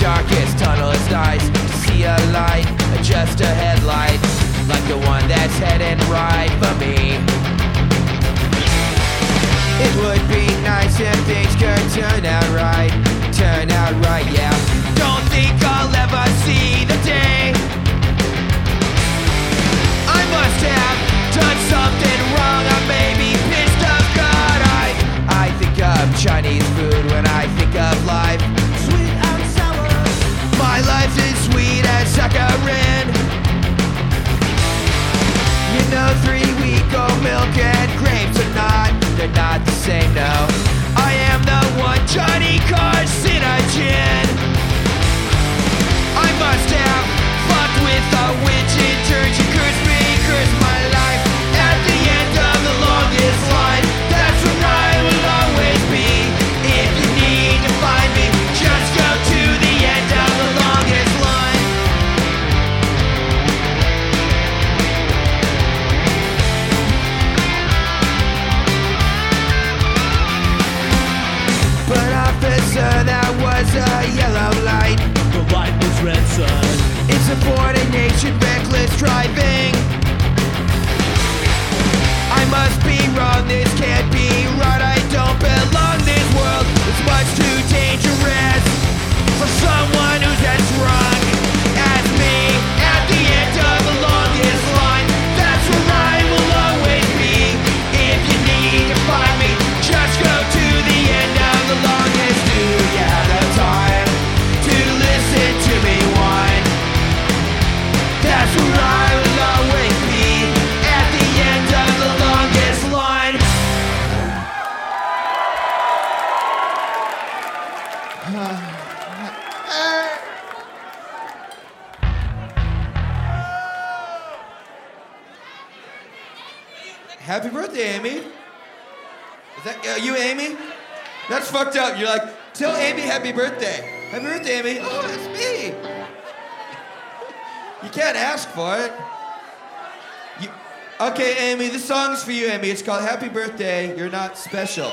darkest tunnel is nice to see a light, just a headlight, like the one that's heading right for me. It would be nice if things could turn out right. they're not the same now Happy birthday, Amy. Is that are you, Amy? That's fucked up. You're like, tell Amy happy birthday. Happy birthday, Amy. Oh, it's me. you can't ask for it. You, okay, Amy, this song's for you, Amy. It's called Happy Birthday. You're not special.